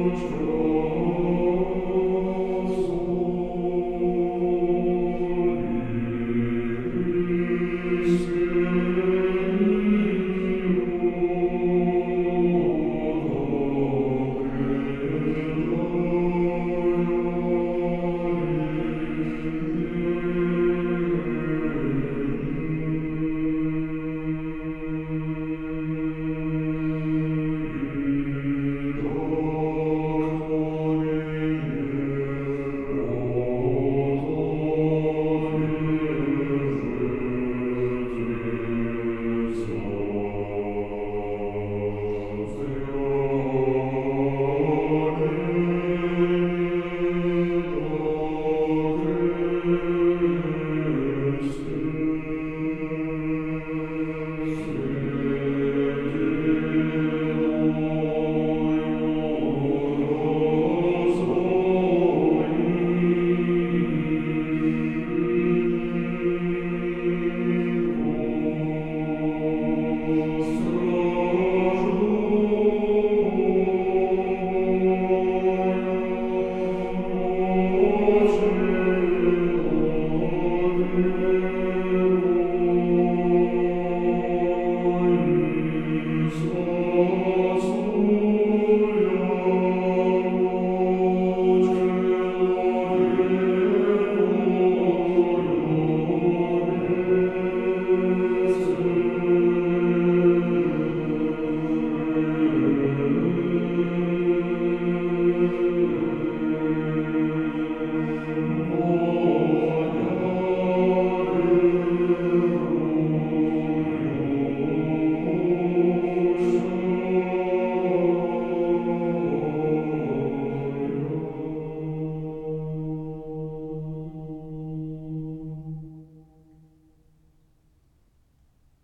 Deus,